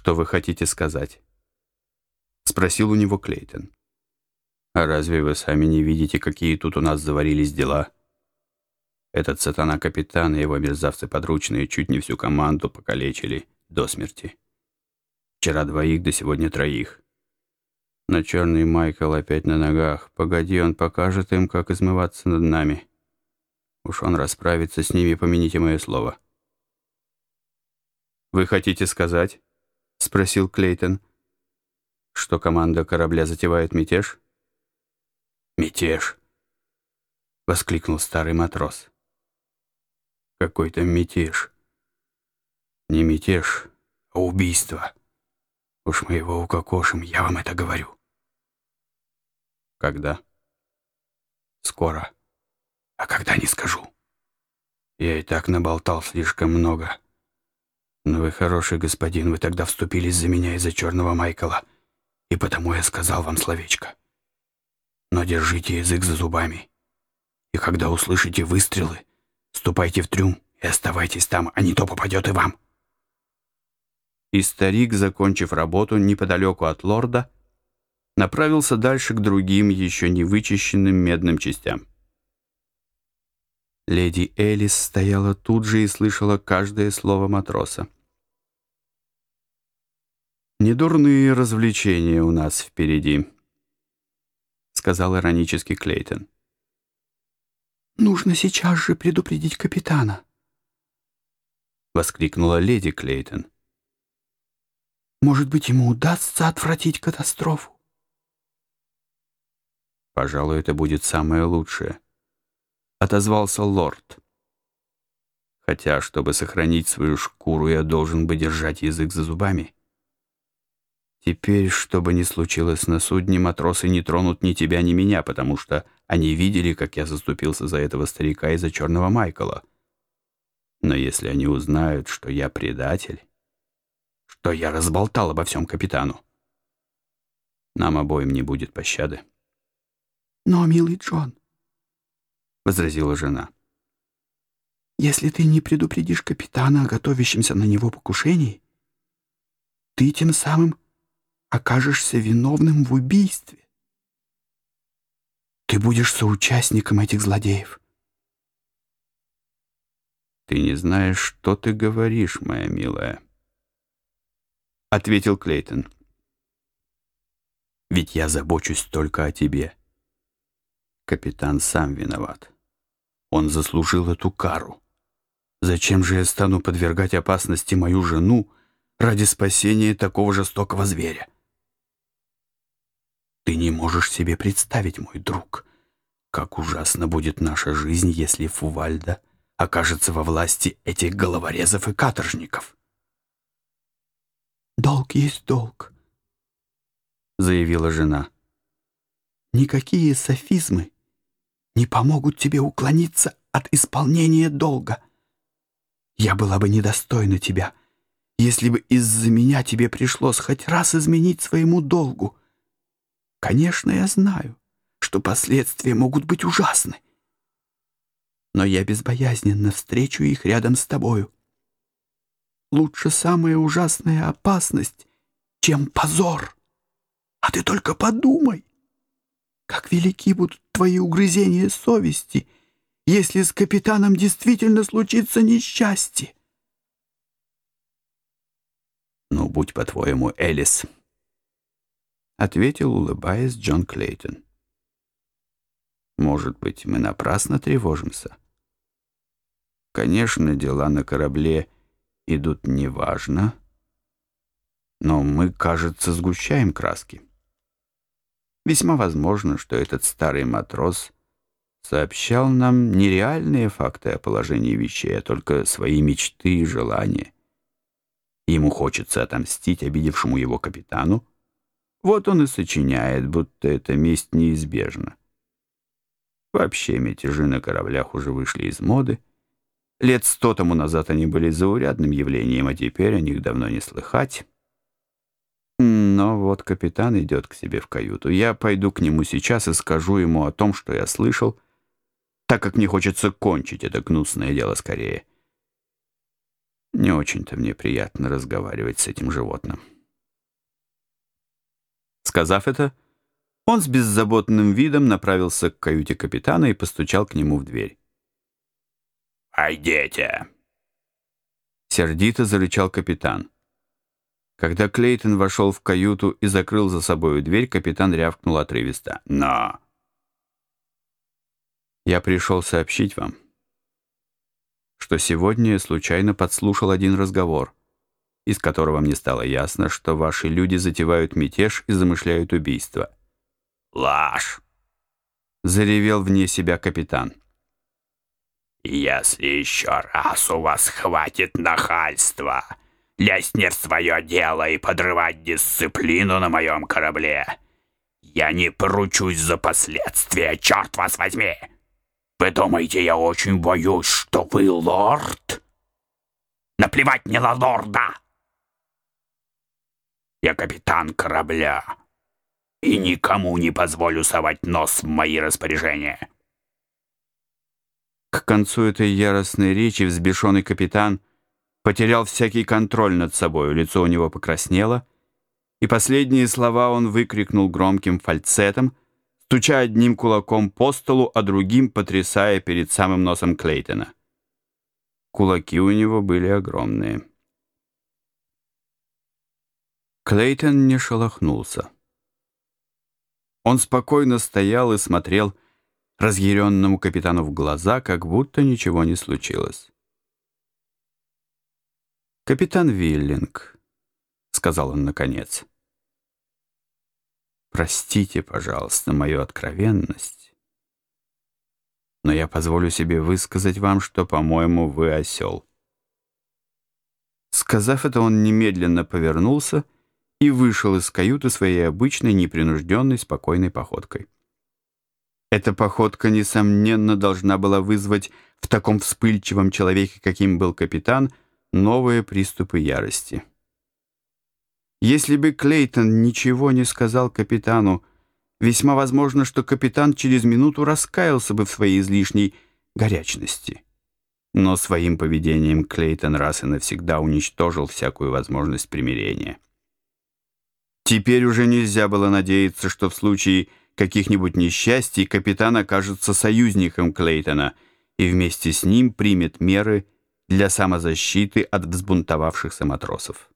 «Что вы хотите сказать?» — спросил у него Клейтон. «А разве вы сами не видите, какие тут у нас заварились дела?» Этот сатана-капитан и его мерзавцы подручные чуть не всю команду покалечили до смерти. Вчера двоих, до сегодня троих. Но черный Майкл опять на ногах. Погоди, он покажет им, как измываться над нами. Уж он расправится с ними, помяните мое слово. «Вы хотите сказать?» — спросил Клейтон. «Что команда корабля затевает мятеж?» «Мятеж!» — воскликнул старый матрос. «Какой-то мятеж. Не мятеж, а убийство. Уж мы его укокошим, я вам это говорю». «Когда?» «Скоро. А когда не скажу. Я и так наболтал слишком много». «Но вы хороший господин, вы тогда вступились за меня из-за черного Майкла, и потому я сказал вам словечко. Но держите язык за зубами, и когда услышите выстрелы, ступайте в трюм и оставайтесь там, а не то попадет и вам». И старик, закончив работу неподалеку от лорда, направился дальше к другим, еще не вычищенным медным частям. Леди Элис стояла тут же и слышала каждое слово матроса. «Недурные развлечения у нас впереди», — сказал иронически Клейтон. «Нужно сейчас же предупредить капитана», — воскликнула леди Клейтон. «Может быть, ему удастся отвратить катастрофу?» «Пожалуй, это будет самое лучшее», отозвался лорд. Хотя, чтобы сохранить свою шкуру, я должен бы держать язык за зубами. Теперь, что бы ни случилось на судне, матросы не тронут ни тебя, ни меня, потому что они видели, как я заступился за этого старика и за черного Майкла. Но если они узнают, что я предатель, что я разболтал обо всем капитану, нам обоим не будет пощады. Но, милый Джон, — возразила жена. «Если ты не предупредишь капитана о готовящемся на него покушении, ты тем самым окажешься виновным в убийстве. Ты будешь соучастником этих злодеев». «Ты не знаешь, что ты говоришь, моя милая», — ответил Клейтон. «Ведь я забочусь только о тебе». Капитан сам виноват. Он заслужил эту кару. Зачем же я стану подвергать опасности мою жену ради спасения такого жестокого зверя? Ты не можешь себе представить, мой друг, как ужасно будет наша жизнь, если Фувальда окажется во власти этих головорезов и каторжников. «Долг есть долг», — заявила жена. «Никакие софизмы не помогут тебе уклониться от исполнения долга. Я была бы недостойна тебя, если бы из-за меня тебе пришлось хоть раз изменить своему долгу. Конечно, я знаю, что последствия могут быть ужасны, но я безбоязненно встречу их рядом с тобою. Лучше самая ужасная опасность, чем позор. А ты только подумай, как велики будут твои угрызения совести, если с капитаном действительно случится несчастье. «Ну, будь по-твоему, Элис», — ответил, улыбаясь, Джон Клейтон. «Может быть, мы напрасно тревожимся? Конечно, дела на корабле идут неважно, но мы, кажется, сгущаем краски». Весьма возможно, что этот старый матрос сообщал нам не реальные факты о положении вещей, а только свои мечты и желания. Ему хочется отомстить обидевшему его капитану. Вот он и сочиняет, будто эта месть неизбежна. Вообще мятежи на кораблях уже вышли из моды. Лет сто тому назад они были заурядным явлением, а теперь о них давно не слыхать. Но вот капитан идет к себе в каюту. Я пойду к нему сейчас и скажу ему о том, что я слышал, так как мне хочется кончить это гнусное дело скорее. Не очень-то мне приятно разговаривать с этим животным. Сказав это, он с беззаботным видом направился к каюте капитана и постучал к нему в дверь. «Войдите!» Сердито зарычал капитан. Когда Клейтон вошел в каюту и закрыл за собою дверь, капитан рявкнул отрывисто. «Но!» «Я пришел сообщить вам, что сегодня я случайно подслушал один разговор, из которого мне стало ясно, что ваши люди затевают мятеж и замышляют убийство». «Ложь!» — заревел вне себя капитан. «Если еще раз у вас хватит нахальства лезть не в свое дело и подрывать дисциплину на моем корабле, я не поручусь за последствия, черт вас возьми! Вы думаете, я очень боюсь, что вы лорд? Наплевать мне на лорда! Я капитан корабля и никому не позволю совать нос в мои распоряжения». К концу этой яростной речи взбешенный капитан потерял всякий контроль над собой, лицо у него покраснело, и последние слова он выкрикнул громким фальцетом, стуча одним кулаком по столу, а другим потрясая перед самым носом Клейтона. Кулаки у него были огромные. Клейтон не шелохнулся. Он спокойно стоял и смотрел разъяренному капитану в глаза, как будто ничего не случилось. «Капитан Виллинг», — сказал он наконец, — «простите, пожалуйста, мою откровенность, но я позволю себе высказать вам, что, по-моему, вы осел». Сказав это, он немедленно повернулся и вышел из каюты своей обычной, непринужденной, спокойной походкой. Эта походка, несомненно, должна была вызвать в таком вспыльчивом человеке, каким был капитан, новые приступы ярости. Если бы Клейтон ничего не сказал капитану, весьма возможно, что капитан через минуту раскаялся бы в своей излишней горячности. Но своим поведением Клейтон раз и навсегда уничтожил всякую возможность примирения. Теперь уже нельзя было надеяться, что в случае каких-нибудь несчастий капитан окажется союзником Клейтона и вместе с ним примет меры для самозащиты от взбунтовавшихся матросов.